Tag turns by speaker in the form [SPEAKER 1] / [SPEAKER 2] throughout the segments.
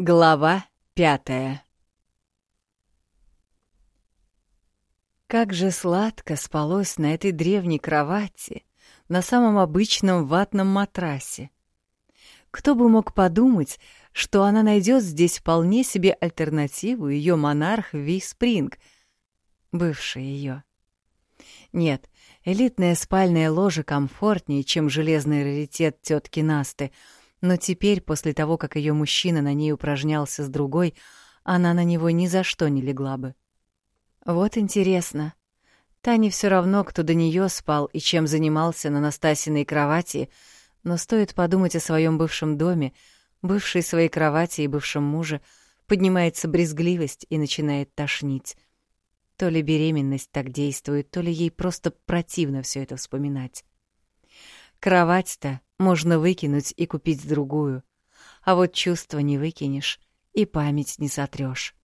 [SPEAKER 1] Глава пятая Как же сладко спалось на этой древней кровати, на самом обычном ватном матрасе. Кто бы мог подумать, что она найдет здесь вполне себе альтернативу ее монарх Ви Спринг, бывший ее. Нет, элитная спальная ложа комфортнее, чем железный раритет тетки Насты — но теперь, после того, как ее мужчина на ней упражнялся с другой, она на него ни за что не легла бы. Вот интересно. Тане все равно, кто до нее спал и чем занимался на Настасиной кровати, но стоит подумать о своем бывшем доме, бывшей своей кровати и бывшем муже, поднимается брезгливость и начинает тошнить. То ли беременность так действует, то ли ей просто противно все это вспоминать. Кровать-то можно выкинуть и купить другую, а вот чувства не выкинешь и память не сотрёшь.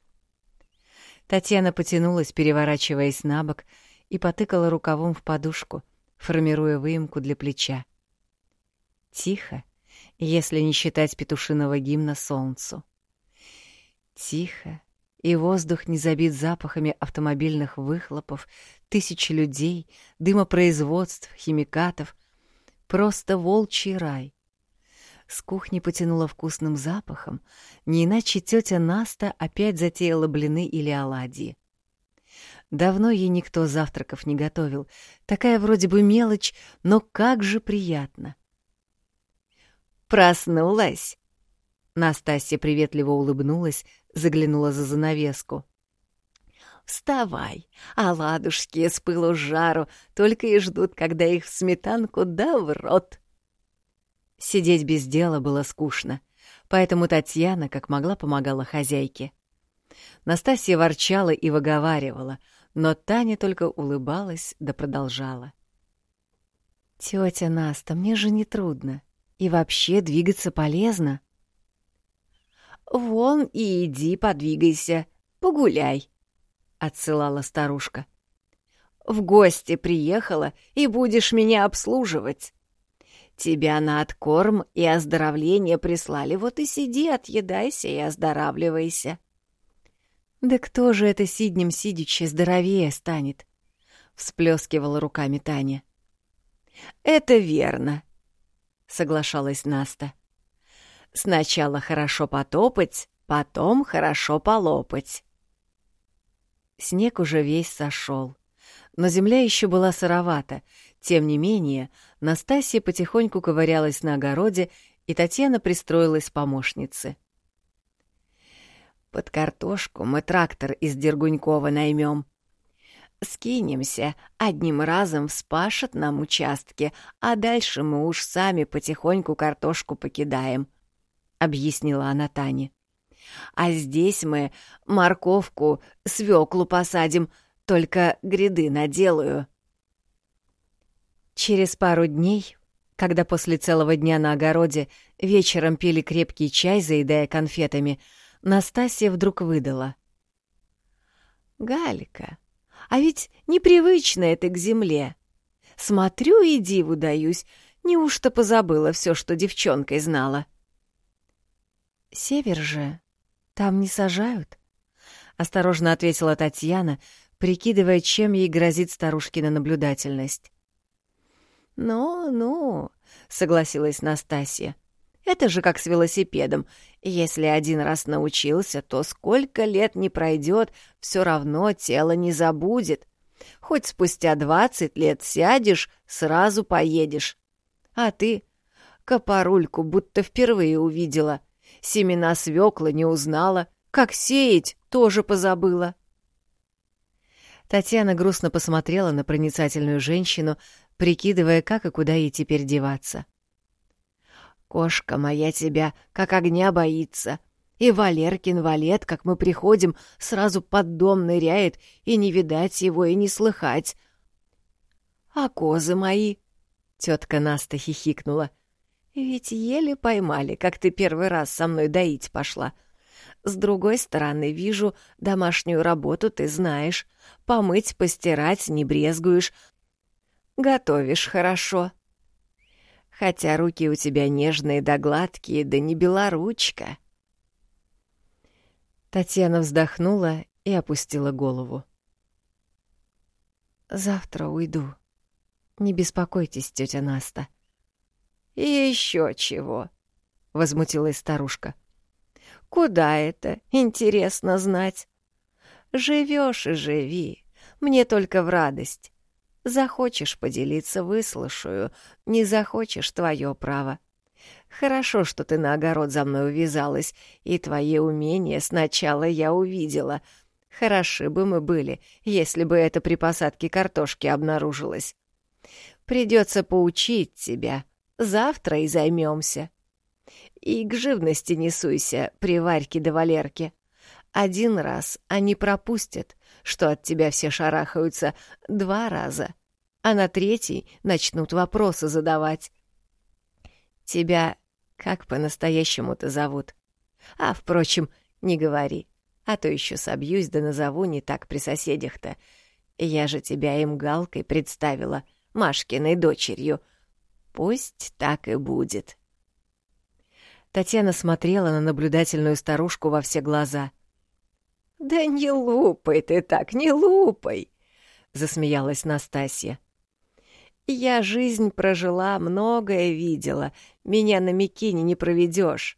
[SPEAKER 1] Татьяна потянулась, переворачиваясь на бок, и потыкала рукавом в подушку, формируя выемку для плеча. Тихо, если не считать петушиного гимна солнцу. Тихо, и воздух не забит запахами автомобильных выхлопов, тысячи людей, дымопроизводств, химикатов, Просто волчий рай. С кухни потянуло вкусным запахом, не иначе тетя Наста опять затеяла блины или оладьи. Давно ей никто завтраков не готовил. Такая вроде бы мелочь, но как же приятно. «Проснулась!» Настасья приветливо улыбнулась, заглянула за занавеску. Вставай, оладушки с пылу жару только и ждут, когда их в сметанку да в рот. Сидеть без дела было скучно, поэтому Татьяна как могла помогала хозяйке. Настасья ворчала и выговаривала, но Таня только улыбалась да продолжала. «Тётя Наста, мне же не трудно. И вообще двигаться полезно». «Вон и иди подвигайся, погуляй», отсылала старушка. В гости приехала и будешь меня обслуживать. Тебя на откорм и оздоровление прислали, вот и сиди, отъедайся и оздоравливайся. Да кто же это сиднем сидячи здоровее станет? Всплескивала руками Таня. Это верно, соглашалась Наста. Сначала хорошо потопать, потом хорошо полопать. Снег уже весь сошел, но земля еще была сыровата. Тем не менее, Настасья потихоньку ковырялась на огороде, и Татьяна пристроилась помощнице. «Под картошку мы трактор из Дергунькова наймем. Скинемся, одним разом вспашет нам участки, а дальше мы уж сами потихоньку картошку покидаем», — объяснила она Тане. А здесь мы морковку, свеклу посадим, только гряды наделаю. Через пару дней, когда после целого дня на огороде вечером пили крепкий чай, заедая конфетами, Настасья вдруг выдала. «Галька, а ведь непривычно это к земле. Смотрю и диву даюсь, неужто позабыла все, что девчонкой знала?» «Север же там не сажают?» — осторожно ответила Татьяна, прикидывая, чем ей грозит старушкина наблюдательность. «Ну-ну», — согласилась Настасья. «Это же как с велосипедом. Если один раз научился, то сколько лет не пройдет, все равно тело не забудет. Хоть спустя двадцать лет сядешь, сразу поедешь. А ты копорульку будто впервые увидела — Семена свекла не узнала, как сеять тоже позабыла. Татьяна грустно посмотрела на проницательную женщину, прикидывая, как и куда ей теперь деваться. «Кошка моя тебя, как огня боится, и Валеркин валет, как мы приходим, сразу под дом ныряет, и не видать его, и не слыхать. А козы мои...» — тетка Наста хихикнула — ведь еле поймали, как ты первый раз со мной доить пошла. С другой стороны, вижу, домашнюю работу ты знаешь. Помыть, постирать не брезгуешь. Готовишь хорошо. Хотя руки у тебя нежные да гладкие, да не белоручка. Татьяна вздохнула и опустила голову. «Завтра уйду. Не беспокойтесь, тетя Наста».
[SPEAKER 2] «И еще чего?» — возмутилась старушка. «Куда это? Интересно знать. Живешь и живи. Мне только в радость. Захочешь поделиться — выслушаю. Не захочешь — твое право. Хорошо, что ты на огород за мной увязалась, и твои умения сначала я увидела. Хороши бы мы были, если бы это при посадке картошки обнаружилось. Придется поучить тебя. Завтра и займемся. И к живности не суйся, при Варьке да Валерке. Один раз они пропустят, что от тебя все шарахаются два раза, а на третий начнут вопросы задавать. Тебя как по-настоящему-то зовут? А, впрочем, не говори, а то еще собьюсь да назову не так при соседях-то. Я же тебя им Галкой представила, Машкиной дочерью. Пусть так и будет.
[SPEAKER 1] Татьяна смотрела на наблюдательную старушку во все глаза.
[SPEAKER 2] «Да не лупай ты так, не лупай!» — засмеялась Настасья. Я жизнь прожила, многое видела. Меня на Микине не проведешь.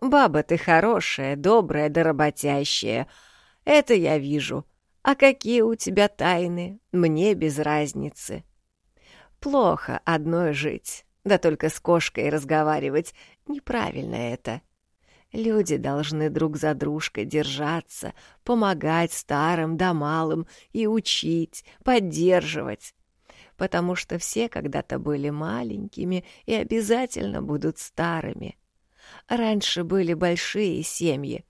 [SPEAKER 2] Баба ты хорошая, добрая да работящая. Это я вижу. А какие у тебя тайны, мне без разницы. Плохо одной жить, да только с кошкой разговаривать. Неправильно это. Люди должны друг за дружкой держаться, помогать старым да малым и учить, поддерживать потому что все когда-то были маленькими и обязательно будут старыми. Раньше были большие семьи.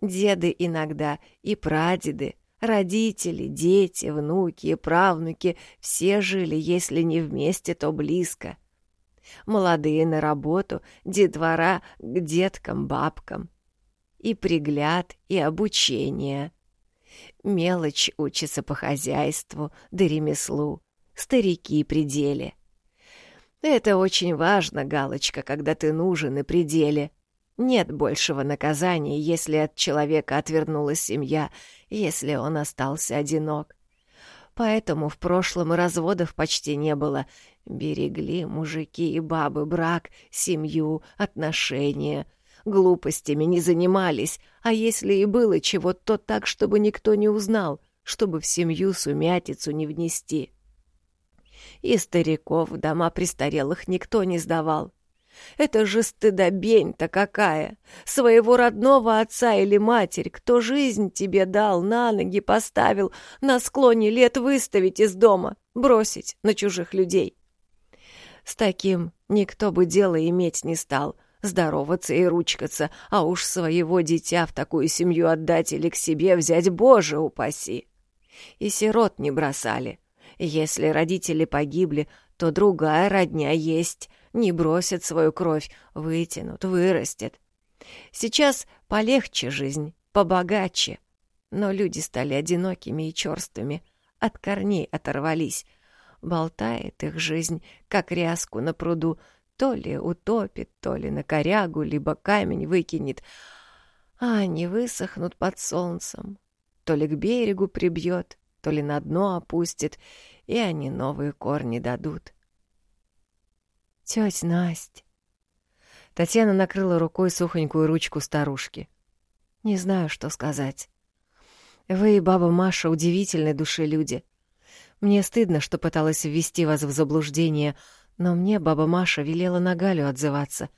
[SPEAKER 2] Деды иногда и прадеды, родители, дети, внуки и правнуки все жили, если не вместе, то близко. Молодые на работу, детвора к деткам, бабкам. И пригляд, и обучение. Мелочь учится по хозяйству да ремеслу старики при деле. Это очень важно, Галочка, когда ты нужен и при деле. Нет большего наказания, если от человека отвернулась семья, если он остался одинок. Поэтому в прошлом разводов почти не было. Берегли мужики и бабы брак, семью, отношения. Глупостями не занимались, а если и было чего, то так, чтобы никто не узнал, чтобы в семью сумятицу не внести. И стариков в дома престарелых никто не сдавал. Это же стыдобень-то какая! Своего родного отца или матерь, кто жизнь тебе дал, на ноги поставил, на склоне лет выставить из дома, бросить на чужих людей. С таким никто бы дело иметь не стал, здороваться и ручкаться, а уж своего дитя в такую семью отдать или к себе взять, боже упаси! И сирот не бросали — если родители погибли, то другая родня есть. Не бросят свою кровь, вытянут, вырастет. Сейчас полегче жизнь, побогаче. Но люди стали одинокими и черствыми, от корней оторвались. Болтает их жизнь, как ряску на пруду, то ли утопит, то ли на корягу, либо камень выкинет, а они высохнут под солнцем, то ли к берегу прибьет, то ли на дно опустит, и они новые корни дадут.
[SPEAKER 1] Тетя Настя. Татьяна накрыла рукой сухонькую ручку старушки. Не знаю, что сказать. Вы и баба Маша удивительной души люди. Мне стыдно, что пыталась ввести вас в заблуждение, но мне баба Маша велела на Галю отзываться.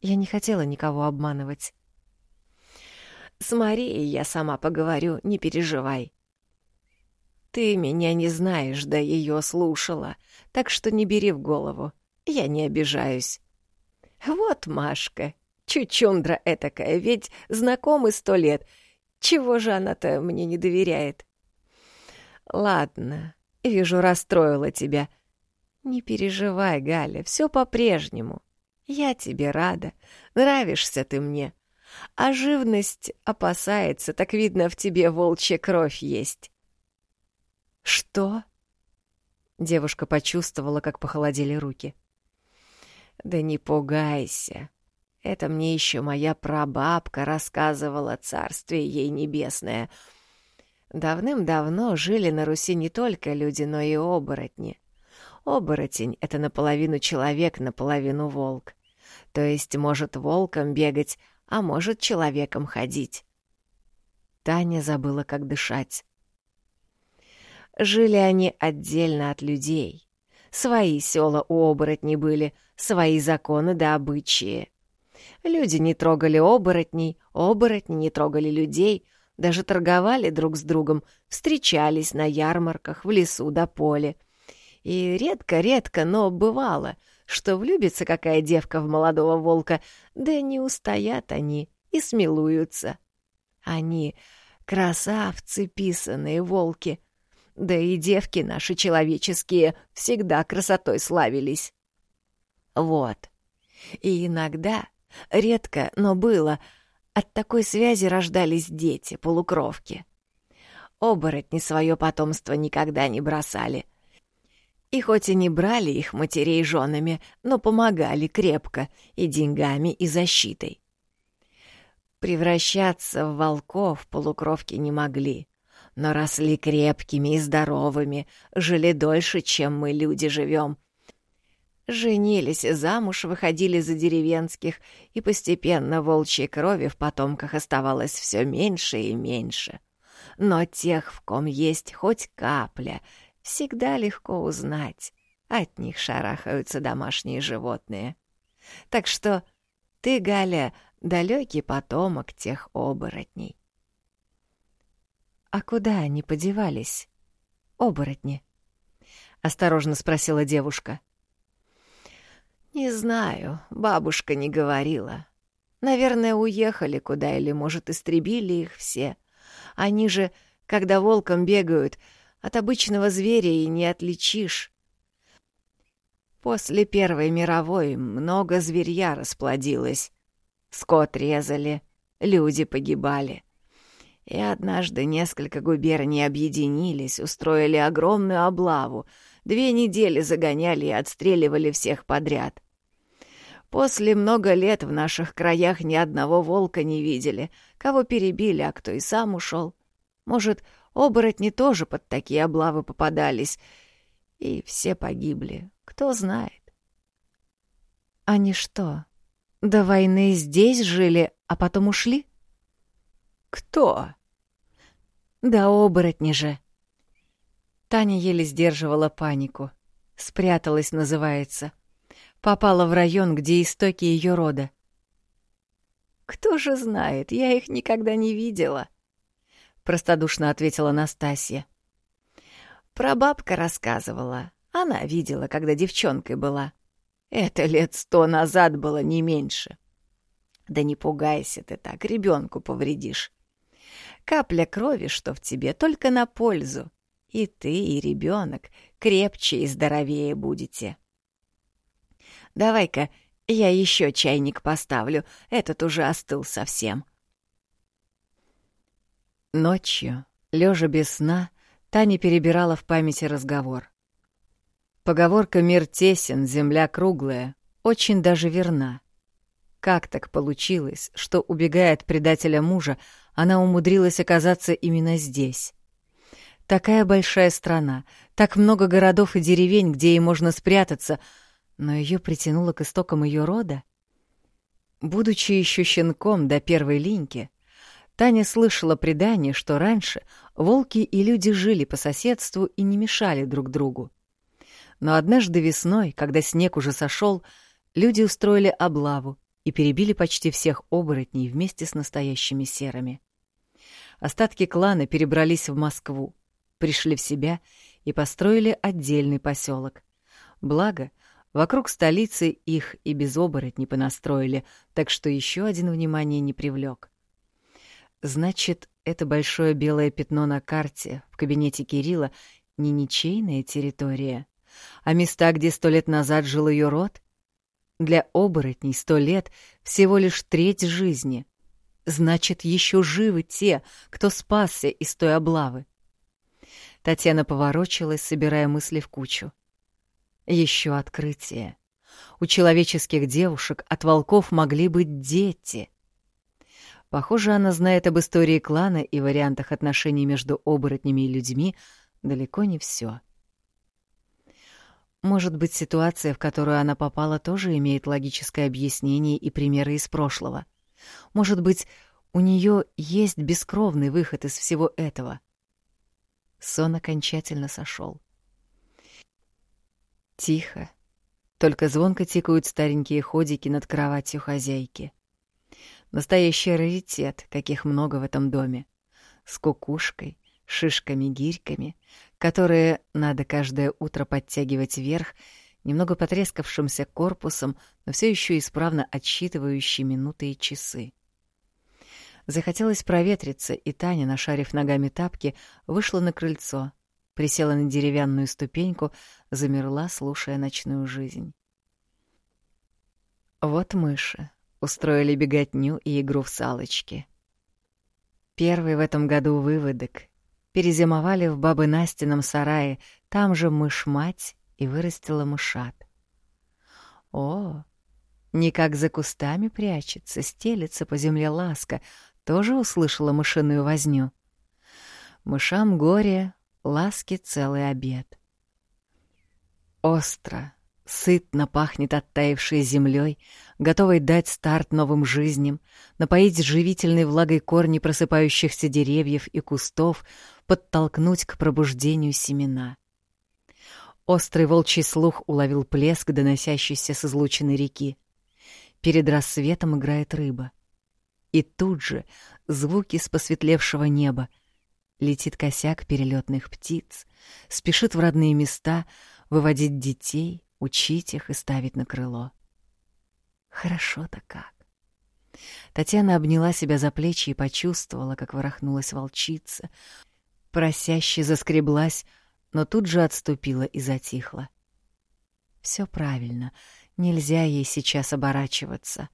[SPEAKER 1] Я не хотела никого обманывать.
[SPEAKER 2] С Марией я сама поговорю, не переживай. Ты меня не знаешь, да ее слушала, так что не бери в голову. Я не обижаюсь. Вот Машка, чучундра этакая, ведь знакомы сто лет. Чего же она-то мне не доверяет? Ладно, вижу, расстроила тебя. Не переживай, Галя, все по-прежнему. Я тебе рада, нравишься ты мне. А живность опасается, так видно, в тебе волчья кровь есть.
[SPEAKER 1] «Что?» Девушка почувствовала, как похолодели руки.
[SPEAKER 2] «Да не пугайся. Это мне еще моя прабабка рассказывала, царствие ей небесное. Давным-давно жили на Руси не только люди, но и оборотни. Оборотень — это наполовину человек, наполовину волк. То есть может волком бегать, а может человеком ходить. Таня забыла, как дышать. Жили они отдельно от людей. Свои села у оборотней были, свои законы да обычаи. Люди не трогали оборотней, оборотни не трогали людей, даже торговали друг с другом, встречались на ярмарках, в лесу да поле. И редко-редко, но бывало, что влюбится какая девка в молодого волка, да не устоят они и смилуются. Они — красавцы писаные волки — да и девки наши человеческие всегда красотой славились. Вот. И иногда, редко, но было, от такой связи рождались дети, полукровки. Оборотни свое потомство никогда не бросали. И хоть и не брали их матерей женами, но помогали крепко и деньгами, и защитой. Превращаться в волков полукровки не могли но росли крепкими и здоровыми, жили дольше, чем мы, люди, живем. Женились замуж выходили за деревенских, и постепенно волчьей крови в потомках оставалось все меньше и меньше. Но тех, в ком есть хоть капля, всегда легко узнать. От них шарахаются домашние животные. Так что ты, Галя, далекий потомок тех оборотней.
[SPEAKER 1] «А куда они подевались? Оборотни?» — осторожно спросила девушка.
[SPEAKER 2] «Не знаю, бабушка не говорила. Наверное, уехали куда или, может, истребили их все. Они же, когда волком бегают, от обычного зверя и не отличишь. После Первой мировой много зверья расплодилось. Скот резали, люди погибали. И однажды несколько губерний объединились, устроили огромную облаву, две недели загоняли и отстреливали всех подряд. После много лет в наших краях ни одного волка не видели, кого перебили, а кто и сам ушел. Может, оборотни тоже под такие облавы попадались, и все погибли, кто знает.
[SPEAKER 1] Они что, до войны здесь жили, а потом ушли?
[SPEAKER 2] «Кто?»
[SPEAKER 1] «Да оборотни же!» Таня еле сдерживала панику. Спряталась, называется. Попала в район, где истоки ее рода.
[SPEAKER 2] «Кто же знает, я их никогда не видела», — простодушно ответила Настасья. Прабабка рассказывала. Она видела, когда девчонкой была. Это лет сто назад было не меньше. Да не пугайся ты так, ребенку повредишь. Капля крови, что в тебе, только на пользу. И ты, и ребенок крепче и здоровее будете. Давай-ка я еще чайник поставлю, этот уже остыл совсем.
[SPEAKER 1] Ночью, лежа без сна, Таня перебирала в памяти разговор. Поговорка «мир тесен, земля круглая» очень даже верна. Как так получилось, что, убегая от предателя мужа, она умудрилась оказаться именно здесь? Такая большая страна, так много городов и деревень, где ей можно спрятаться, но ее притянуло к истокам ее рода? Будучи еще щенком до первой линьки, Таня слышала предание, что раньше волки и люди жили по соседству и не мешали друг другу. Но однажды весной, когда снег уже сошел, люди устроили облаву, и перебили почти всех оборотней вместе с настоящими серыми. Остатки клана перебрались в Москву, пришли в себя и построили отдельный поселок. Благо, вокруг столицы их и без оборотней понастроили, так что еще один внимание не привлек. Значит, это большое белое пятно на карте в кабинете Кирилла не ничейная территория, а места, где сто лет назад жил ее род — для оборотней сто лет — всего лишь треть жизни. Значит, еще живы те, кто спасся из той облавы. Татьяна поворочилась, собирая мысли в кучу. Еще открытие. У человеческих девушек от волков могли быть дети. Похоже, она знает об истории клана и вариантах отношений между оборотнями и людьми далеко не все. Может быть, ситуация, в которую она попала, тоже имеет логическое объяснение и примеры из прошлого. Может быть, у нее есть бескровный выход из всего этого. Сон окончательно сошел. Тихо, только звонко тикают старенькие ходики над кроватью хозяйки. Настоящий раритет, каких много в этом доме. С кукушкой, шишками-гирьками, которые надо каждое утро подтягивать вверх, немного потрескавшимся корпусом, но все еще исправно отсчитывающий минуты и часы. Захотелось проветриться, и Таня, нашарив ногами тапки, вышла на крыльцо, присела на деревянную ступеньку, замерла, слушая ночную жизнь. Вот мыши устроили беготню и игру в салочки. Первый в этом году выводок. Перезимовали в бабы Настином сарае, там же мышь-мать и вырастила мышат. О, не как за кустами прячется, стелется по земле ласка, тоже услышала мышиную возню. Мышам горе, ласки целый обед. Остро, сытно пахнет оттаившей землей, готовой дать старт новым жизням, напоить живительной влагой корни просыпающихся деревьев и кустов, подтолкнуть к пробуждению семена. Острый волчий слух уловил плеск, доносящийся с излученной реки. Перед рассветом играет рыба. И тут же звуки с посветлевшего неба — Летит косяк перелетных птиц, спешит в родные места выводить детей, учить их и ставить на крыло. Хорошо-то как. Татьяна обняла себя за плечи и почувствовала, как ворохнулась волчица, просяще заскреблась, но тут же отступила и затихла. Все правильно, нельзя ей сейчас оборачиваться.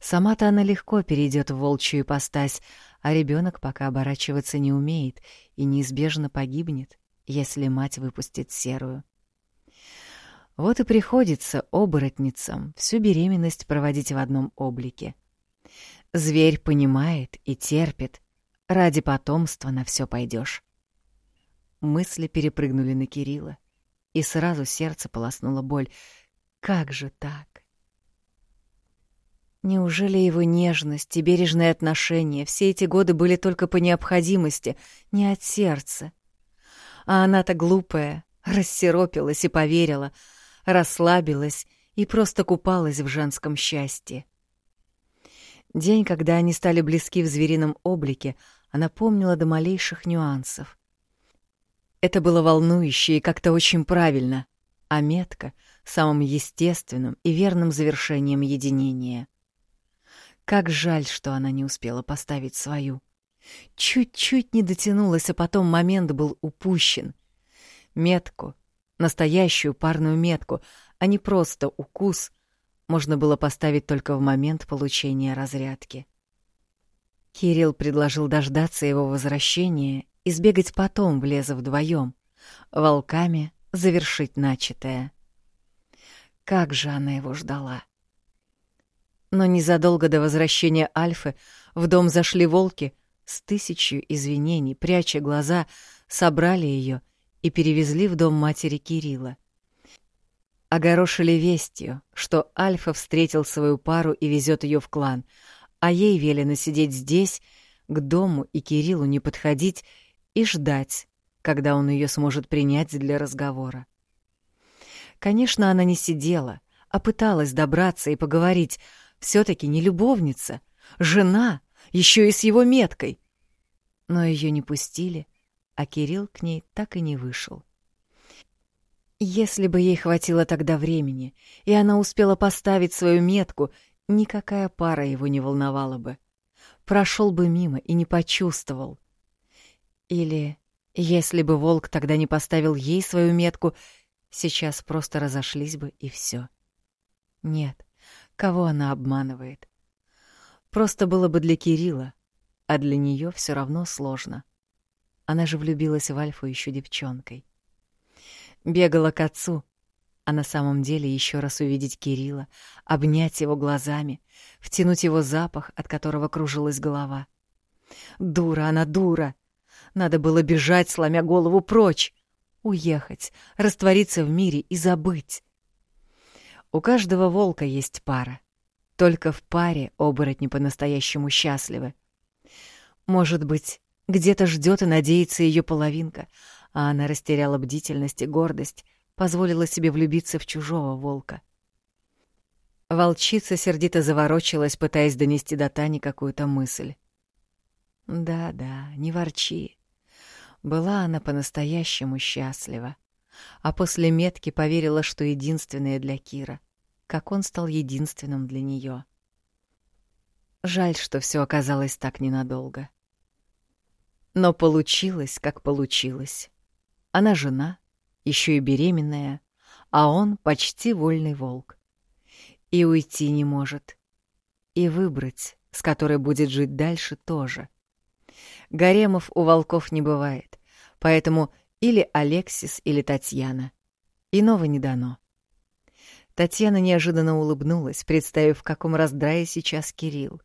[SPEAKER 1] Сама-то она легко перейдет в волчью ипостась, а ребенок пока оборачиваться не умеет и неизбежно погибнет, если мать выпустит серую. Вот и приходится оборотницам всю беременность проводить в одном облике. Зверь понимает и терпит, ради потомства на все пойдешь. Мысли перепрыгнули на Кирилла, и сразу сердце полоснула боль. Как же так? Неужели его нежность и бережное отношение все эти годы были только по необходимости, не от сердца? А она-то глупая, рассеропилась и поверила, расслабилась и просто купалась в женском счастье. День, когда они стали близки в зверином облике, она помнила до малейших нюансов. Это было волнующе и как-то очень правильно, а метка — самым естественным и верным завершением единения — как жаль, что она не успела поставить свою. Чуть-чуть не дотянулась, а потом момент был упущен. Метку, настоящую парную метку, а не просто укус, можно было поставить только в момент получения разрядки. Кирилл предложил дождаться его возвращения и сбегать потом в вдвоем, волками завершить начатое. Как же она его ждала! Но незадолго до возвращения Альфы в дом зашли волки с тысячью извинений, пряча глаза, собрали ее и перевезли в дом матери Кирилла. Огорошили вестью, что Альфа встретил свою пару и везет ее в клан, а ей велено сидеть здесь, к дому и Кириллу не подходить и ждать, когда он ее сможет принять для разговора. Конечно, она не сидела, а пыталась добраться и поговорить, все-таки не любовница, жена, еще и с его меткой. Но ее не пустили, а Кирилл к ней так и не вышел. Если бы ей хватило тогда времени, и она успела поставить свою метку, никакая пара его не волновала бы. Прошел бы мимо и не почувствовал. Или, если бы волк тогда не поставил ей свою метку, сейчас просто разошлись бы и все. Нет, Кого она обманывает? Просто было бы для Кирилла, а для нее все равно сложно. Она же влюбилась в Альфу еще девчонкой. Бегала к отцу, а на самом деле еще раз увидеть Кирилла, обнять его глазами, втянуть его запах, от которого кружилась голова. Дура она, дура! Надо было бежать, сломя голову прочь, уехать, раствориться в мире и забыть. У каждого волка есть пара. Только в паре оборотни по-настоящему счастливы. Может быть, где-то ждет и надеется ее половинка, а она растеряла бдительность и гордость, позволила себе влюбиться в чужого волка. Волчица сердито заворочилась, пытаясь донести до Тани какую-то мысль. Да-да, не ворчи. Была она по-настоящему счастлива. А после метки поверила, что единственная для Кира, как он стал единственным для нее. Жаль, что все оказалось так ненадолго. Но получилось, как получилось. Она жена, еще и беременная, а он почти вольный волк. И уйти не может. И выбрать, с которой будет жить дальше, тоже. Гаремов у волков не бывает, поэтому или Алексис, или Татьяна. Иного не дано. Татьяна неожиданно улыбнулась, представив, в каком раздрае сейчас Кирилл.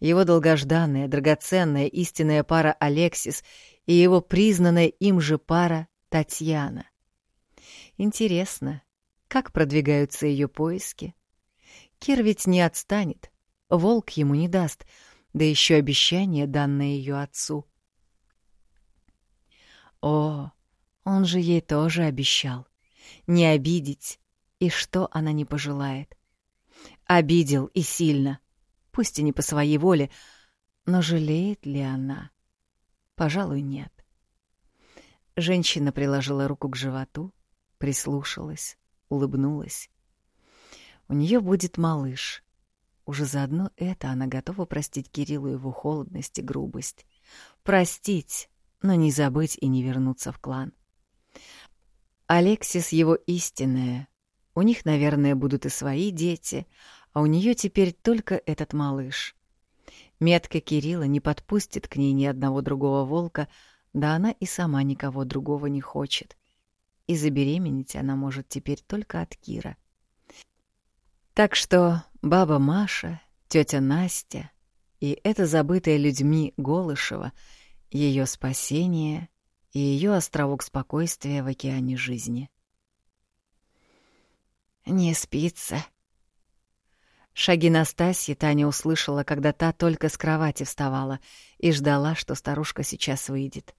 [SPEAKER 1] Его долгожданная, драгоценная, истинная пара Алексис и его признанная им же пара Татьяна. Интересно, как продвигаются ее поиски? Кир ведь не отстанет, волк ему не даст, да еще обещание, данное ее отцу. О, он же ей тоже обещал. Не обидеть, и что она не пожелает. Обидел и сильно, пусть и не по своей воле, но жалеет ли она? Пожалуй, нет. Женщина приложила руку к животу, прислушалась, улыбнулась. У нее будет малыш. Уже заодно это она готова простить Кириллу его холодность и грубость. Простить, но не забыть и не вернуться в клан. Алексис его истинная. У них, наверное, будут и свои дети, а у нее теперь только этот малыш. Метка Кирилла не подпустит к ней ни одного другого волка, да она и сама никого другого не хочет и забеременеть она может теперь только от Кира. Так что баба Маша, тетя Настя и эта забытая людьми Голышева — ее спасение и ее островок спокойствия в океане жизни. «Не спится». Шаги Настасьи Таня услышала, когда та только с кровати вставала и ждала, что старушка сейчас выйдет.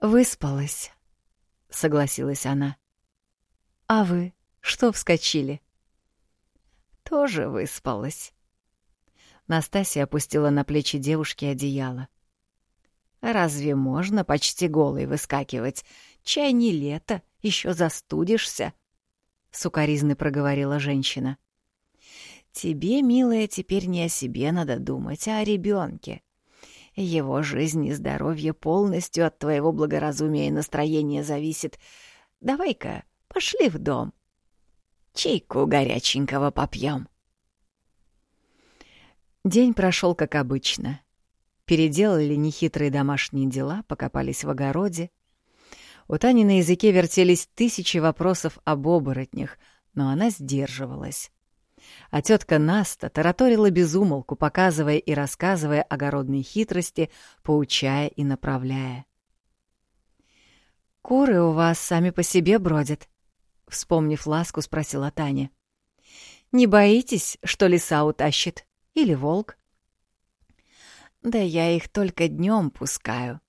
[SPEAKER 1] «Выспалась», — согласилась она. «А вы что вскочили?» «Тоже выспалась». Настасья опустила на плечи девушки одеяло. «Разве можно почти голой выскакивать? Чай не лето, еще застудишься», — сукоризны проговорила женщина. «Тебе, милая, теперь не о себе надо думать, а о ребенке. Его жизнь и здоровье полностью от твоего благоразумия и настроения зависит. Давай-ка, пошли в дом. Чайку горяченького попьем. День прошел как обычно. Переделали нехитрые домашние дела, покопались в огороде. У Тани на языке вертелись тысячи вопросов об оборотнях, но она сдерживалась а тетка Наста тараторила безумолку, показывая и рассказывая огородные хитрости, поучая и направляя. «Куры у вас сами по себе бродят», — вспомнив ласку, спросила Таня. «Не боитесь, что лиса утащит? Или волк?» «Да я их только днем пускаю.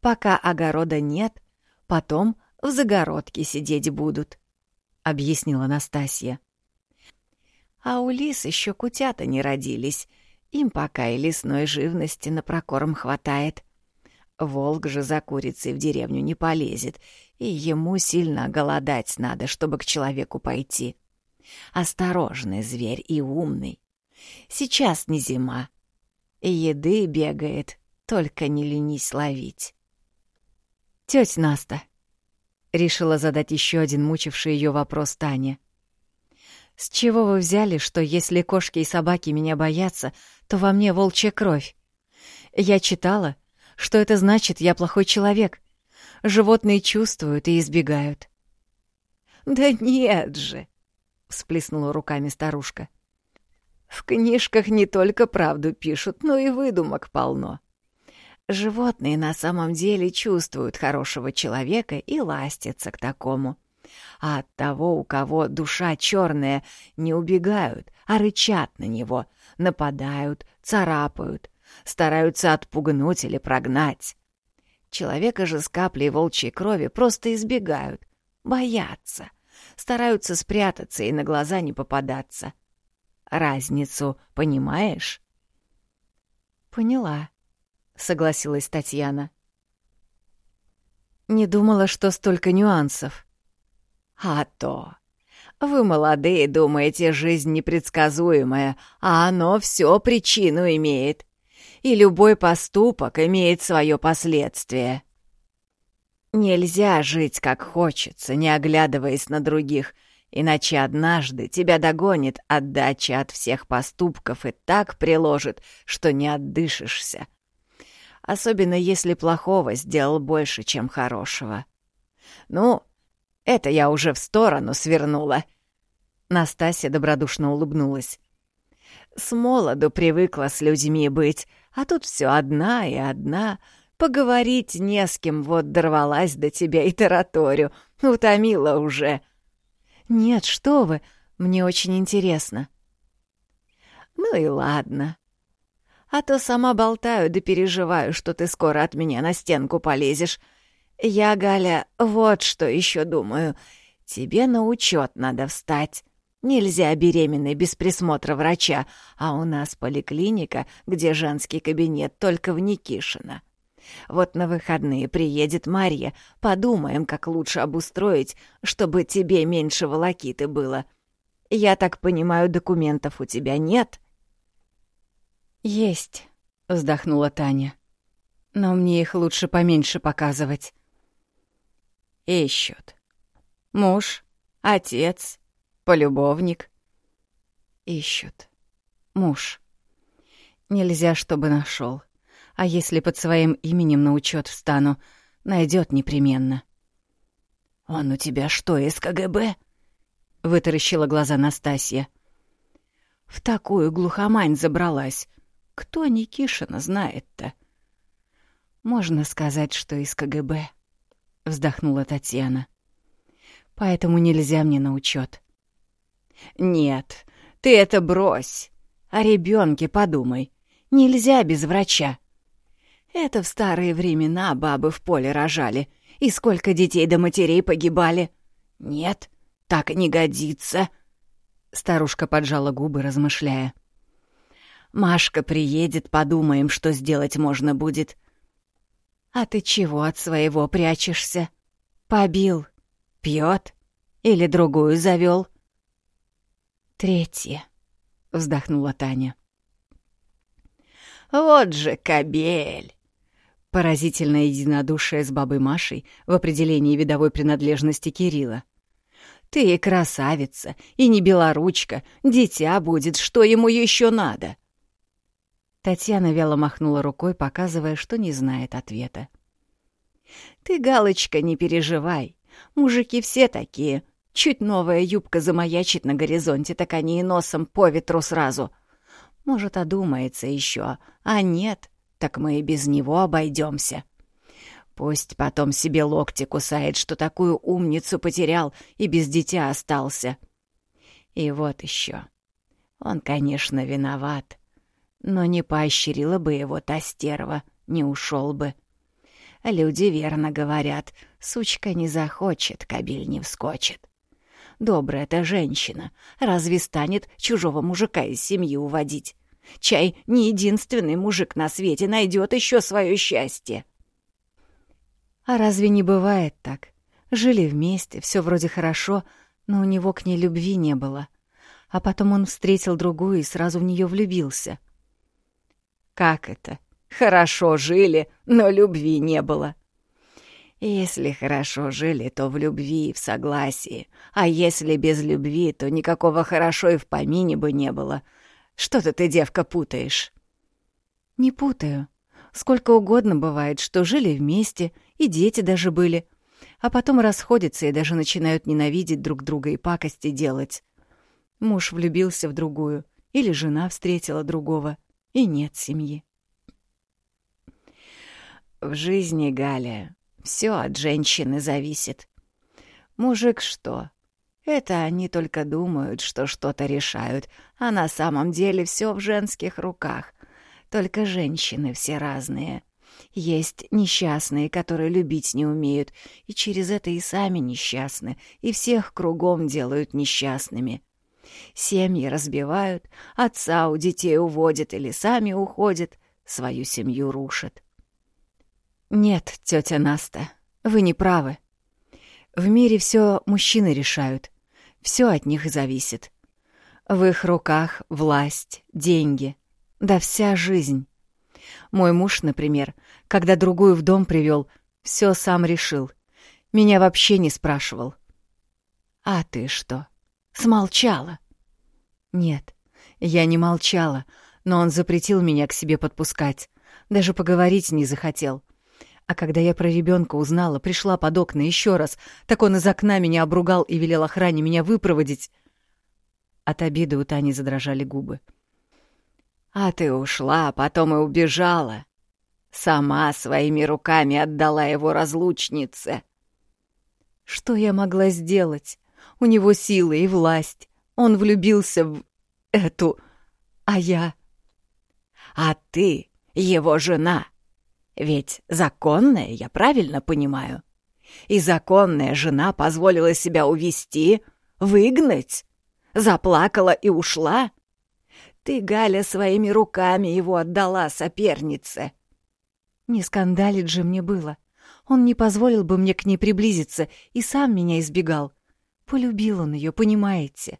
[SPEAKER 1] Пока огорода нет, потом в загородке сидеть будут», — объяснила Настасья. А у лис еще кутята не родились. Им пока и лесной живности на прокорм хватает. Волк же за курицей в деревню не полезет, и ему сильно голодать надо, чтобы к человеку пойти. Осторожный зверь и умный. Сейчас не зима. Еды бегает, только не ленись ловить. Тетя Наста, решила задать еще один мучивший ее вопрос Таня. «С чего вы взяли, что если кошки и собаки меня боятся, то во мне волчья кровь? Я читала, что это значит, я плохой человек. Животные чувствуют и избегают».
[SPEAKER 2] Да нет же, всплеснула руками старушка. В книжках не только правду пишут, но и выдумок полно. Животные на самом деле чувствуют хорошего человека и ластятся к такому. А от того, у кого душа черная, не убегают, а рычат на него, нападают, царапают, стараются отпугнуть или прогнать. Человека же с каплей волчьей крови просто избегают, боятся, стараются спрятаться и на глаза не попадаться — разницу, понимаешь?»
[SPEAKER 1] «Поняла», — согласилась Татьяна. «Не думала, что столько нюансов».
[SPEAKER 2] «А то! Вы, молодые, думаете, жизнь непредсказуемая, а оно все причину имеет. И любой поступок имеет свое последствие. Нельзя жить как хочется, не оглядываясь на других, Иначе однажды тебя догонит отдача от всех поступков и так приложит, что не отдышишься. Особенно если плохого сделал больше, чем хорошего. Ну, это я уже в сторону свернула. Настасья добродушно улыбнулась. С молоду привыкла с людьми быть, а тут все одна и одна. Поговорить не с кем, вот дорвалась до тебя и тараторю. Утомила уже.
[SPEAKER 1] — «Нет, что вы, мне очень интересно».
[SPEAKER 2] «Ну и ладно. А то сама болтаю да переживаю, что ты скоро от меня на стенку полезешь. Я, Галя, вот что еще думаю. Тебе на учет надо встать. Нельзя беременной без присмотра врача, а у нас поликлиника, где женский кабинет, только в Никишино. Вот на выходные приедет Марья, подумаем, как лучше обустроить, чтобы тебе меньше волокиты было. Я так понимаю, документов у тебя нет?»
[SPEAKER 1] «Есть», — вздохнула Таня. «Но мне их лучше поменьше показывать».
[SPEAKER 2] «Ищут. Муж, отец, полюбовник».
[SPEAKER 1] «Ищут. Муж. Нельзя, чтобы нашел. А если под своим именем на учет встану, найдет непременно.
[SPEAKER 2] «Он у тебя что, из КГБ?» — вытаращила глаза Настасья. «В такую глухомань забралась. Кто Никишина знает-то?»
[SPEAKER 1] «Можно сказать, что из КГБ», — вздохнула Татьяна. «Поэтому нельзя мне на учет.
[SPEAKER 2] «Нет, ты это брось. О ребенке подумай. Нельзя без врача. Это в старые времена бабы в поле рожали, и сколько детей до матерей погибали. Нет, так не годится. Старушка поджала губы, размышляя. Машка приедет, подумаем, что сделать можно будет. А ты чего от своего прячешься? Побил? Пьет? Или другую завел?
[SPEAKER 1] Третье, вздохнула Таня.
[SPEAKER 2] Вот же кобель! Поразительное единодушие с бабой Машей в определении видовой принадлежности Кирилла. «Ты и красавица, и не белоручка, дитя будет, что ему еще надо?»
[SPEAKER 1] Татьяна вяло махнула рукой, показывая, что не знает ответа.
[SPEAKER 2] «Ты, Галочка, не переживай. Мужики все такие. Чуть новая юбка замаячит на горизонте, так они и носом по ветру сразу. Может, одумается еще, а нет, так мы и без него обойдемся. Пусть потом себе локти кусает, что такую умницу потерял и без дитя остался. И вот еще. Он, конечно, виноват, но не поощрила бы его та стерва, не ушел бы. Люди верно говорят, сучка не захочет, кабель не вскочит. Добрая-то женщина, разве станет чужого мужика из семьи уводить? Чай не единственный мужик на свете найдет еще свое счастье.
[SPEAKER 1] А разве не бывает так? Жили вместе, все вроде хорошо, но у него к ней любви не было. А потом он встретил другую и сразу в нее влюбился.
[SPEAKER 2] Как это? Хорошо жили, но любви не было. Если хорошо жили, то в любви и в согласии, а если без любви, то никакого хорошо и в помине бы не было — что-то ты, девка, путаешь».
[SPEAKER 1] «Не путаю. Сколько угодно бывает, что жили вместе, и дети даже были. А потом расходятся и даже начинают ненавидеть друг друга и пакости делать. Муж влюбился в другую, или жена встретила другого, и нет семьи.
[SPEAKER 2] В жизни, Галя, все от женщины зависит. Мужик что? Это они только думают, что что-то решают, а на самом деле все в женских руках. Только женщины все разные. Есть несчастные, которые любить не умеют, и через это и сами несчастны, и всех кругом делают несчастными. Семьи разбивают, отца у детей уводят или сами уходят, свою семью рушат.
[SPEAKER 1] Нет, тетя Наста, вы не правы. В мире все мужчины решают. Все от них зависит. В их руках власть, деньги, да вся жизнь. Мой муж, например, когда другую в дом привел, все сам решил. Меня вообще не спрашивал. А ты что, смолчала? Нет, я не молчала, но он запретил меня к себе подпускать. Даже поговорить не захотел. А когда я про ребенка узнала, пришла под окна еще раз, так он из окна меня обругал и велел охране меня выпроводить. От обиды у Тани задрожали губы.
[SPEAKER 2] «А ты ушла, потом и убежала. Сама своими руками отдала его разлучнице».
[SPEAKER 1] «Что я могла сделать? У него силы и власть. Он влюбился в эту... А я...»
[SPEAKER 2] «А ты его жена», ведь законная, я правильно понимаю? И законная жена позволила себя увести, выгнать, заплакала и ушла. Ты, Галя, своими руками его отдала сопернице.
[SPEAKER 1] Не скандалить же мне было. Он не позволил бы мне к ней приблизиться и сам меня избегал. Полюбил он ее, понимаете?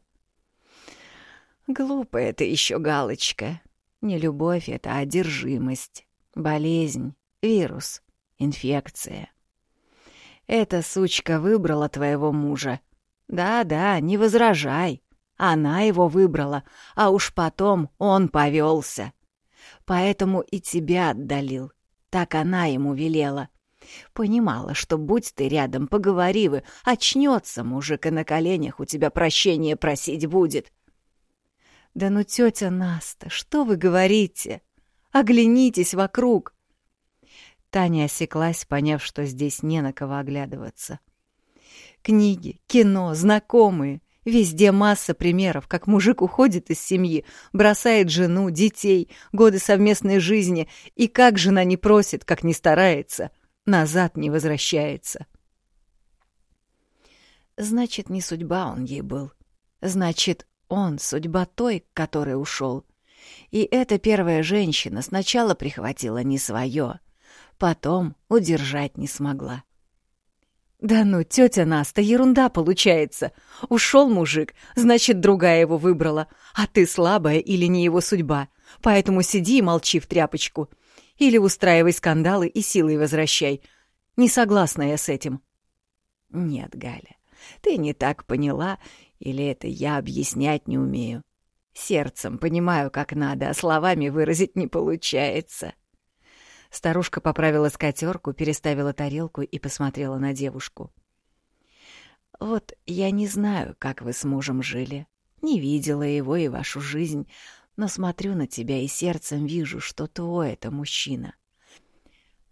[SPEAKER 2] Глупая ты еще, Галочка. Не любовь — это одержимость, болезнь. Вирус. Инфекция. Эта сучка выбрала твоего мужа. Да-да, не возражай. Она его выбрала, а уж потом он повелся. Поэтому и тебя отдалил. Так она ему велела. Понимала, что будь ты рядом, поговори вы, очнется мужик и на коленях у тебя прощения просить будет.
[SPEAKER 1] Да ну, тетя Наста, что вы говорите? Оглянитесь вокруг. Таня осеклась, поняв, что здесь не на кого оглядываться. Книги, кино, знакомые. Везде масса примеров, как мужик уходит из семьи, бросает жену, детей, годы совместной жизни, и как жена не просит, как не старается, назад не возвращается.
[SPEAKER 2] Значит, не судьба он ей был. Значит, он судьба той, к которой ушел. И эта первая женщина сначала прихватила не свое, потом удержать не смогла.
[SPEAKER 1] «Да ну, тетя Наста, ерунда получается. Ушел мужик, значит, другая его выбрала, а ты слабая или не его судьба, поэтому сиди и молчи в тряпочку. Или устраивай скандалы и силой возвращай. Не согласна я с этим».
[SPEAKER 2] «Нет, Галя, ты не так поняла, или это я объяснять не умею. Сердцем понимаю, как надо, а словами выразить не получается».
[SPEAKER 1] Старушка поправила скатерку, переставила тарелку и посмотрела на девушку.
[SPEAKER 2] «Вот я не знаю, как вы с мужем жили. Не видела его и вашу жизнь, но смотрю на тебя и сердцем вижу, что твой это мужчина.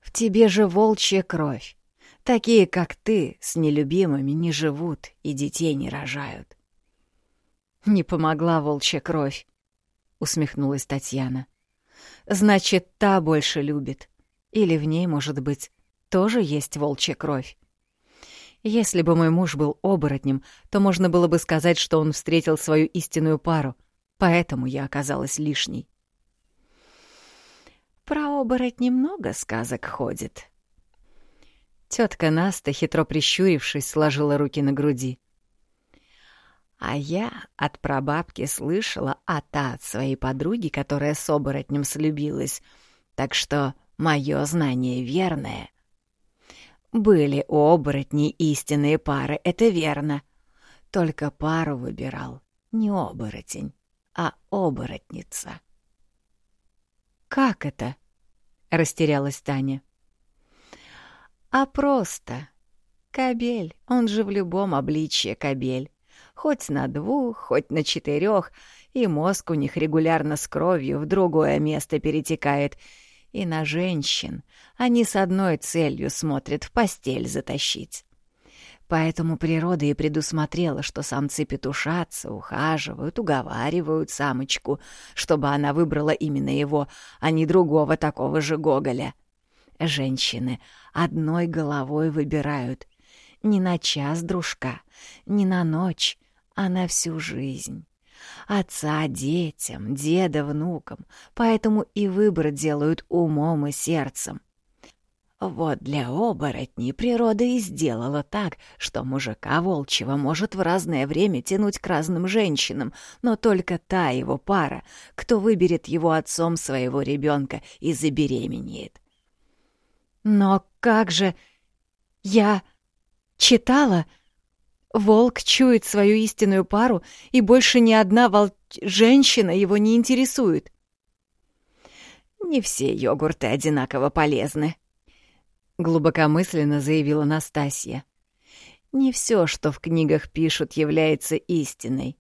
[SPEAKER 2] В тебе же волчья кровь. Такие, как ты, с нелюбимыми не живут и детей не рожают».
[SPEAKER 1] «Не помогла волчья кровь», — усмехнулась Татьяна. «Значит, та больше любит. Или в ней, может быть, тоже есть волчья кровь. Если бы мой муж был оборотнем, то можно было бы сказать, что он встретил свою истинную пару, поэтому я оказалась лишней.
[SPEAKER 2] Про оборотни много сказок ходит.
[SPEAKER 1] Тетка Наста, хитро прищурившись, сложила руки на груди.
[SPEAKER 2] А я от прабабки слышала, а та от своей подруги, которая с оборотнем слюбилась. Так что Мое знание верное. Были у оборотней истинные пары, это верно. Только пару выбирал не оборотень, а оборотница.
[SPEAKER 1] «Как это?» — растерялась Таня.
[SPEAKER 2] «А просто. Кабель, он же в любом обличье кабель. Хоть на двух, хоть на четырех, и мозг у них регулярно с кровью в другое место перетекает. И на женщин они с одной целью смотрят в постель затащить. Поэтому природа и предусмотрела, что самцы петушатся, ухаживают, уговаривают самочку, чтобы она выбрала именно его, а не другого такого же Гоголя. Женщины одной головой выбирают. Не на час, дружка, не на ночь, а на всю жизнь. Отца детям, деда внукам, поэтому и выбор делают умом и сердцем. Вот для оборотней природа и сделала так, что мужика волчьего может в разное время тянуть к разным женщинам, но только та его пара, кто выберет его отцом своего ребенка и забеременеет.
[SPEAKER 1] Но как же... Я читала... Волк чует свою истинную пару, и больше ни одна вол... женщина его не интересует.
[SPEAKER 2] Не все йогурты одинаково полезны,
[SPEAKER 1] глубокомысленно заявила Настасья.
[SPEAKER 2] Не все, что в книгах пишут, является истиной.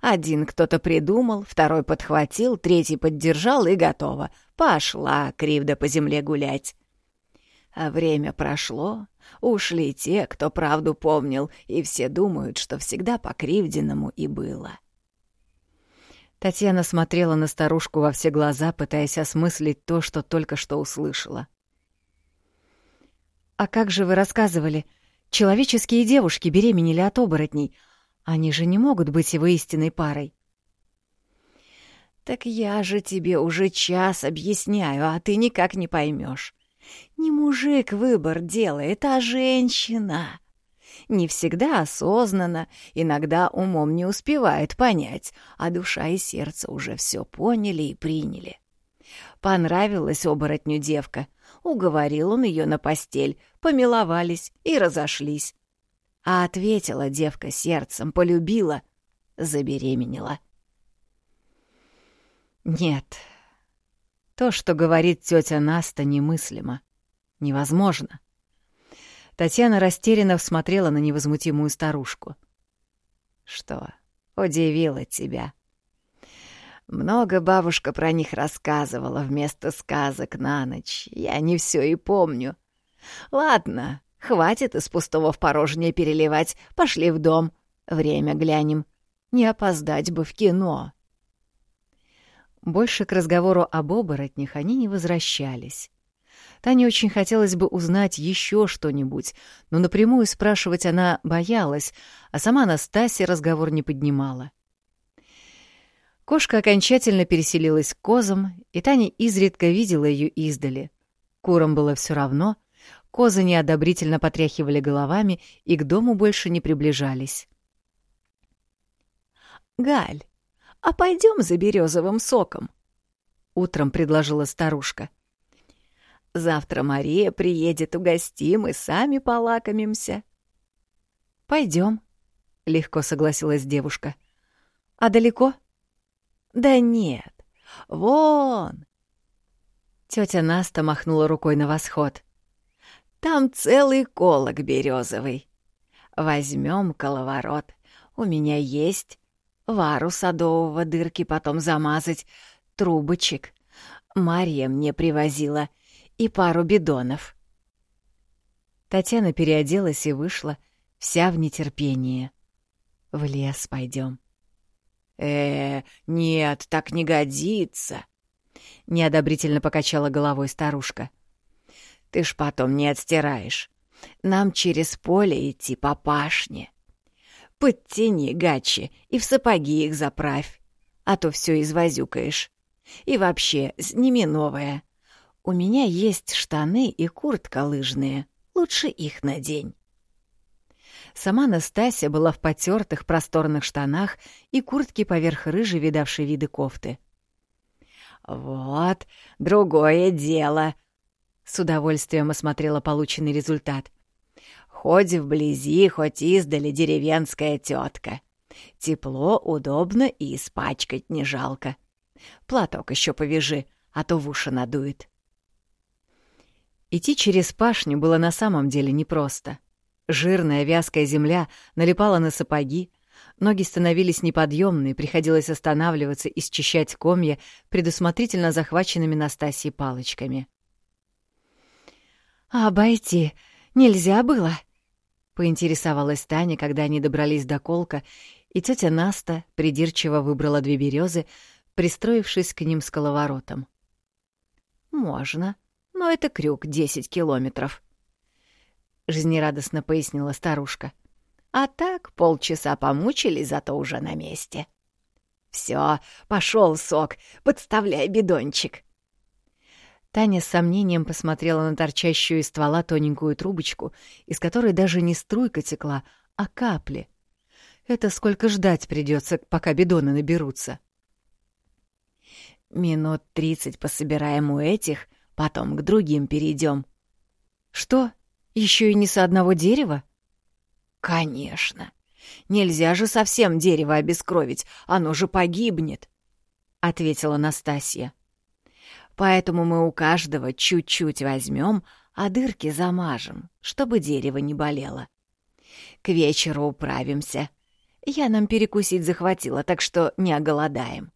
[SPEAKER 2] Один кто-то придумал, второй подхватил, третий поддержал и готово. Пошла кривда по земле гулять. А время прошло, ушли те, кто правду помнил, и все думают, что всегда по кривденному и было.
[SPEAKER 1] Татьяна смотрела на старушку во все глаза, пытаясь осмыслить то, что только что услышала. «А как же вы рассказывали? Человеческие девушки беременели от оборотней. Они же не могут быть его истинной парой».
[SPEAKER 2] «Так я же тебе уже час объясняю, а ты никак не поймешь. Не мужик выбор делает, а женщина. Не всегда осознанно, иногда умом не успевает понять, а душа и сердце уже все поняли и приняли. Понравилась оборотню девка, Уговорил он ее на постель, помиловались и разошлись. А ответила девка сердцем, полюбила, забеременела.
[SPEAKER 1] Нет, то, что говорит тетя Наста, немыслимо, невозможно. Татьяна растерянно всмотрела на невозмутимую старушку.
[SPEAKER 2] «Что, удивило тебя?» Много бабушка про них рассказывала вместо сказок на ночь. Я не все и помню. Ладно, хватит из пустого в порожнее переливать. Пошли в дом. Время глянем. Не опоздать бы в кино.
[SPEAKER 1] Больше к разговору об оборотнях они не возвращались. Тане очень хотелось бы узнать еще что-нибудь, но напрямую спрашивать она боялась, а сама Настасья разговор не поднимала. Кошка окончательно переселилась к козам, и Таня изредка видела ее издали. Курам было все равно, козы неодобрительно потряхивали головами и к дому больше не приближались.
[SPEAKER 2] «Галь, а пойдем за березовым соком?» — утром предложила старушка. «Завтра Мария приедет, угостим и сами полакомимся».
[SPEAKER 1] «Пойдем», — легко согласилась девушка. «А далеко?»
[SPEAKER 2] Да нет, вон.
[SPEAKER 1] Тетя Наста махнула рукой на восход.
[SPEAKER 2] Там целый колок березовый. Возьмем коловорот. У меня есть вару садового дырки потом замазать, трубочек. Марья мне привозила и пару бидонов.
[SPEAKER 1] Татьяна переоделась и вышла, вся в нетерпении. В лес пойдем.
[SPEAKER 2] «Э, нет, так не годится», — неодобрительно покачала головой старушка. «Ты ж потом не отстираешь. Нам через поле идти по пашне. Подтяни гачи и в сапоги их заправь, а то все извозюкаешь. И вообще, сними новое. У меня есть штаны и куртка лыжные, лучше их надень».
[SPEAKER 1] Сама Настасья была в потертых просторных штанах и куртке поверх рыжей, видавшей виды кофты.
[SPEAKER 2] «Вот, другое дело!» — с удовольствием осмотрела полученный результат. «Хоть вблизи, хоть издали деревенская тетка. Тепло, удобно и испачкать не жалко. Платок еще повяжи, а то в уши надует».
[SPEAKER 1] Идти через пашню было на самом деле непросто. Жирная вязкая земля налипала на сапоги, ноги становились неподъемные, приходилось останавливаться и счищать комья предусмотрительно захваченными Настасьей палочками.
[SPEAKER 2] «А обойти нельзя было?» — поинтересовалась Таня, когда они добрались до колка, и тетя Наста придирчиво выбрала две березы, пристроившись к ним скаловоротом. «Можно, но это крюк десять километров», — жизнерадостно пояснила старушка. «А так полчаса помучились, зато уже на месте». «Все, пошел сок, подставляй бидончик».
[SPEAKER 1] Таня с сомнением посмотрела на торчащую из ствола тоненькую трубочку, из которой даже не струйка текла, а капли. Это сколько ждать придется, пока бидоны наберутся.
[SPEAKER 2] «Минут тридцать пособираем у этих, потом к другим перейдем».
[SPEAKER 1] «Что?» Еще и не с одного дерева?
[SPEAKER 2] Конечно. Нельзя же совсем дерево обескровить, оно же погибнет, ответила Настасья. Поэтому мы у каждого чуть-чуть возьмем, а дырки замажем, чтобы дерево не болело. К вечеру управимся. Я нам перекусить захватила, так что не оголодаем.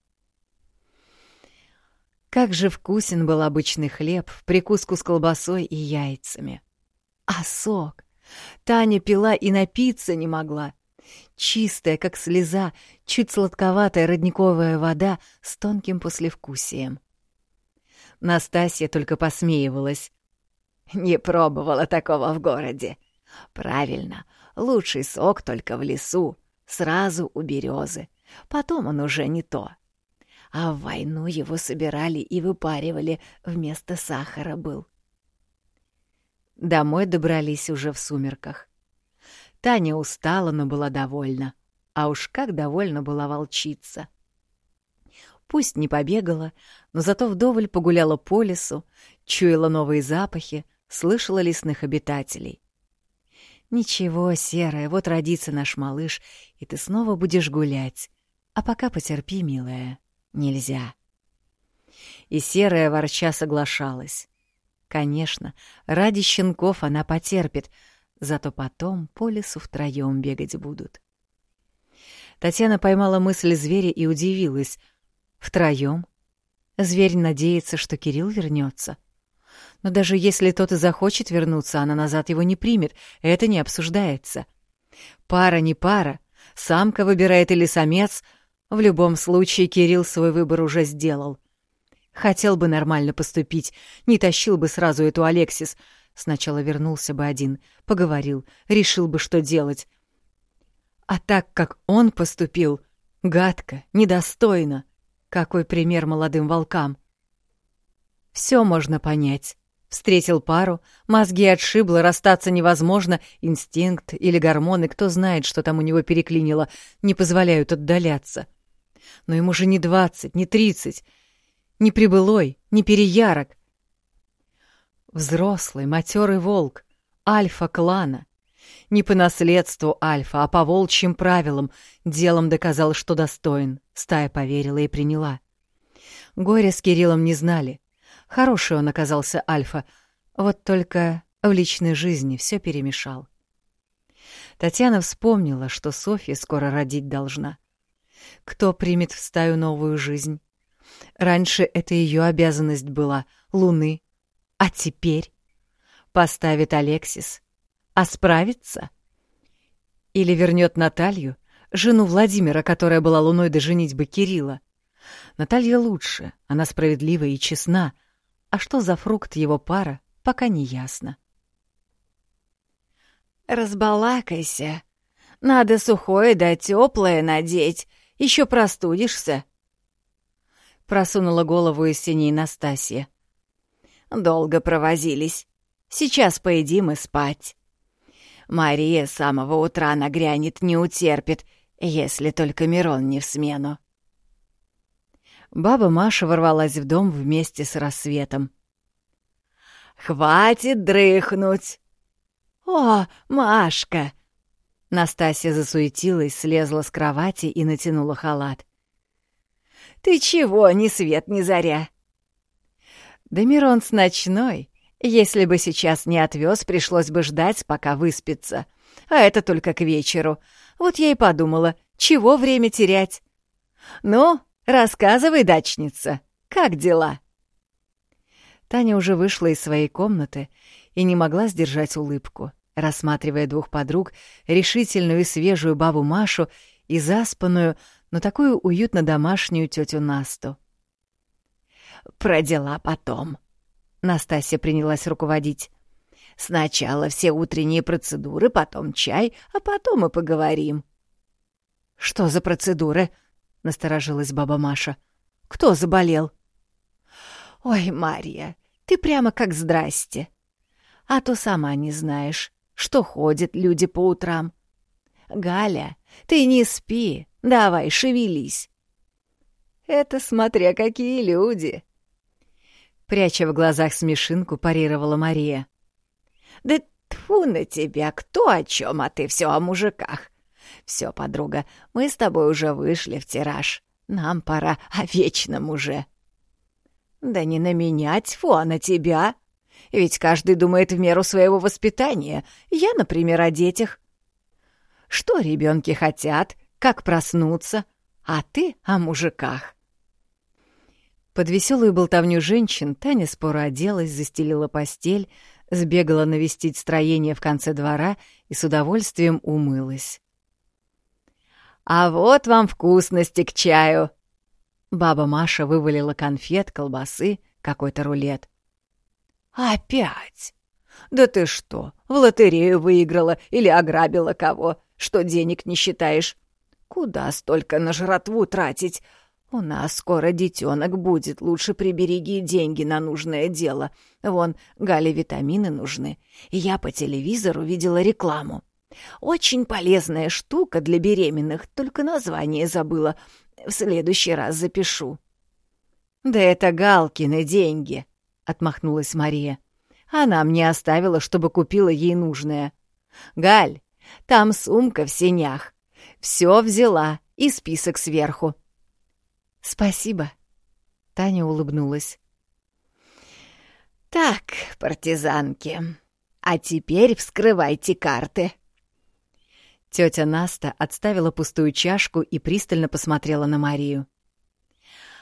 [SPEAKER 1] Как же вкусен был обычный хлеб в прикуску с колбасой и яйцами. А сок? Таня пила и напиться не могла. Чистая, как слеза, чуть сладковатая родниковая вода с тонким послевкусием. Настасья только посмеивалась.
[SPEAKER 2] «Не пробовала такого в городе. Правильно, лучший сок только в лесу, сразу у березы. Потом он уже не то. А в войну его собирали и выпаривали, вместо сахара был.
[SPEAKER 1] Домой добрались уже в сумерках. Таня устала, но была довольна. А уж как довольна была волчица. Пусть не побегала, но зато вдоволь погуляла по лесу, чуяла новые запахи, слышала лесных обитателей. «Ничего, серая, вот родится наш малыш, и ты снова будешь гулять. А пока потерпи, милая, нельзя». И серая ворча соглашалась. Конечно, ради щенков она потерпит, зато потом по лесу втроем бегать будут. Татьяна поймала мысль зверя и удивилась. Втроем? Зверь надеется, что Кирилл вернется. Но даже если тот и захочет вернуться, она назад его не примет, это не обсуждается. Пара не пара, самка выбирает или самец, в любом случае Кирилл свой выбор уже сделал — Хотел бы нормально поступить, не тащил бы сразу эту Алексис. Сначала вернулся бы один, поговорил, решил бы, что делать. А так, как он поступил, гадко, недостойно. Какой пример молодым волкам. Все можно понять. Встретил пару, мозги отшибло, расстаться невозможно, инстинкт или гормоны, кто знает, что там у него переклинило, не позволяют отдаляться. Но ему же не двадцать, не тридцать, не прибылой, не переярок. Взрослый, матерый волк, альфа клана. Не по наследству альфа, а по волчьим правилам, делом доказал, что достоин. Стая поверила и приняла. Горя с Кириллом не знали. Хороший он оказался альфа, вот только в личной жизни все перемешал. Татьяна вспомнила, что Софья скоро родить должна. Кто примет в стаю новую жизнь? Раньше это ее обязанность была, Луны. А теперь? Поставит Алексис. А справится? Или вернет Наталью, жену Владимира, которая была Луной до женитьбы Кирилла? Наталья лучше, она справедлива и честна. А что за фрукт его пара, пока не ясно.
[SPEAKER 2] «Разбалакайся. Надо сухое да теплое надеть, еще простудишься», просунула голову из синей Настасья. «Долго провозились. Сейчас поедим и спать. Мария с самого утра нагрянет, не утерпит, если только Мирон не в смену».
[SPEAKER 1] Баба Маша ворвалась в дом вместе с рассветом.
[SPEAKER 2] «Хватит дрыхнуть!» «О, Машка!» Настасья засуетилась, слезла с кровати и натянула халат. Ты чего, ни свет, ни заря?» «Да Мирон с ночной. Если бы сейчас не отвез, пришлось бы ждать, пока выспится. а это только к вечеру. Вот я и подумала, чего время терять. Ну, рассказывай, дачница, как дела?»
[SPEAKER 1] Таня уже вышла из своей комнаты и не могла сдержать улыбку, рассматривая двух подруг, решительную и свежую бабу Машу и заспанную, но такую уютно домашнюю тетю Насту.
[SPEAKER 2] «Про дела потом», — Настасья принялась руководить. «Сначала все утренние процедуры, потом чай, а потом и поговорим». «Что за процедуры?» — насторожилась баба Маша. «Кто заболел?» «Ой, Марья, ты прямо как здрасте. А то сама не знаешь, что ходят люди по утрам. Галя, ты не спи, давай, шевелись». «Это смотря какие люди!» Пряча в глазах смешинку, парировала Мария. «Да тьфу на тебя, кто о чем, а ты все о мужиках. Все, подруга, мы с тобой уже вышли в тираж. Нам пора о вечном уже». «Да не на меня, тьфу, а на тебя. Ведь каждый думает в меру своего воспитания. Я, например, о детях. Что ребенки хотят, как проснуться, а ты о мужиках».
[SPEAKER 1] Под веселую болтовню женщин Таня споро оделась, застелила постель, сбегала навестить строение в конце двора и с удовольствием умылась.
[SPEAKER 2] «А вот вам вкусности к чаю!» Баба Маша вывалила конфет, колбасы, какой-то рулет. «Опять? Да ты что, в лотерею выиграла или ограбила кого, что денег не считаешь? Куда столько на жратву тратить? У нас скоро детенок будет, лучше прибереги деньги на нужное дело. Вон, Гале витамины нужны. Я по телевизору видела рекламу. Очень полезная штука для беременных, только название забыла. В следующий раз запишу». «Да это Галкины деньги», — отмахнулась Мария. «Она мне оставила, чтобы купила ей нужное. Галь, там сумка в сенях. Все взяла и список сверху». «Спасибо», — Таня улыбнулась. «Так, партизанки, а теперь вскрывайте карты». Тетя Наста отставила пустую чашку и пристально посмотрела на Марию.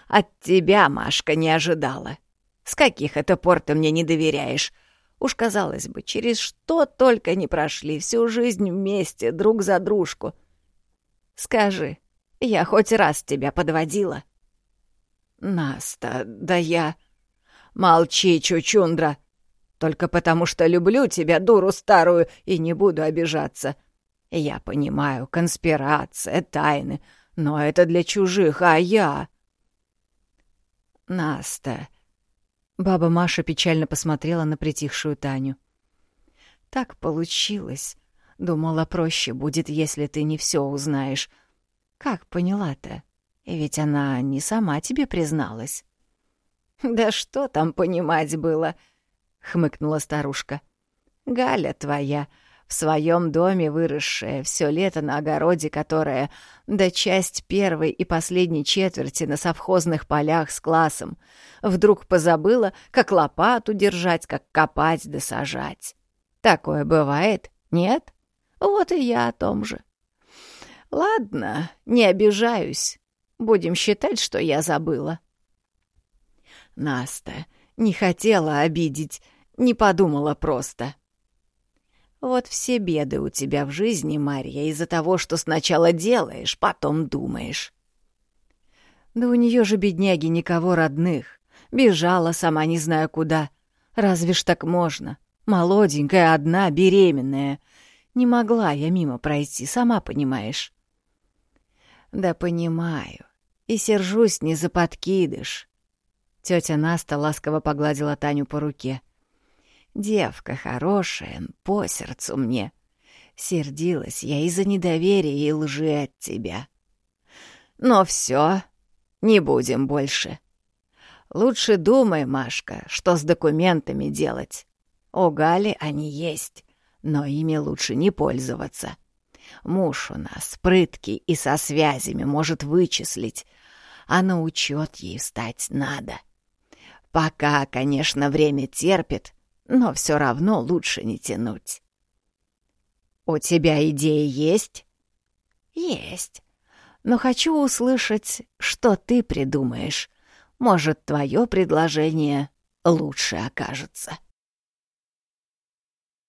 [SPEAKER 2] «От тебя, Машка, не ожидала. С каких это пор ты мне не доверяешь? Уж, казалось бы, через что только не прошли всю жизнь вместе, друг за дружку. Скажи, я хоть раз тебя подводила?» «Наста, да я...» «Молчи, Чучундра, только потому что люблю тебя, дуру старую, и не буду обижаться». Я понимаю, конспирация, тайны, но это для чужих, а я... Наста... Баба Маша печально посмотрела на притихшую Таню. Так получилось. Думала, проще будет, если ты не все узнаешь. Как поняла-то? Ведь она не сама тебе призналась. Да что там понимать было? хмыкнула старушка. Галя твоя в своем доме выросшая, все лето на огороде, которая, да часть первой и последней четверти на совхозных полях с классом, вдруг позабыла, как лопату держать, как копать да сажать. Такое бывает, нет? Вот и я о том же. Ладно, не обижаюсь. Будем считать, что я забыла. Наста не хотела обидеть, не подумала просто. — вот все беды у тебя в жизни, Марья, из-за того, что сначала делаешь, потом думаешь. Да у нее же, бедняги, никого родных. Бежала сама не знаю куда. Разве ж так можно? Молоденькая, одна, беременная. Не могла я мимо пройти, сама понимаешь. Да понимаю. И сержусь не за подкидыш. Тетя Наста ласково погладила Таню по руке. Девка хорошая, по сердцу мне. Сердилась я из-за недоверия и лжи от тебя. Но все, не будем больше. Лучше думай, Машка, что с документами делать. У Гали они есть, но ими лучше не пользоваться. Муж у нас прыткий и со связями может вычислить, а на учет ей встать надо. Пока, конечно, время терпит, но все равно лучше не тянуть. «У тебя идеи есть?»
[SPEAKER 1] «Есть. Но хочу услышать, что ты придумаешь. Может, твое предложение лучше окажется».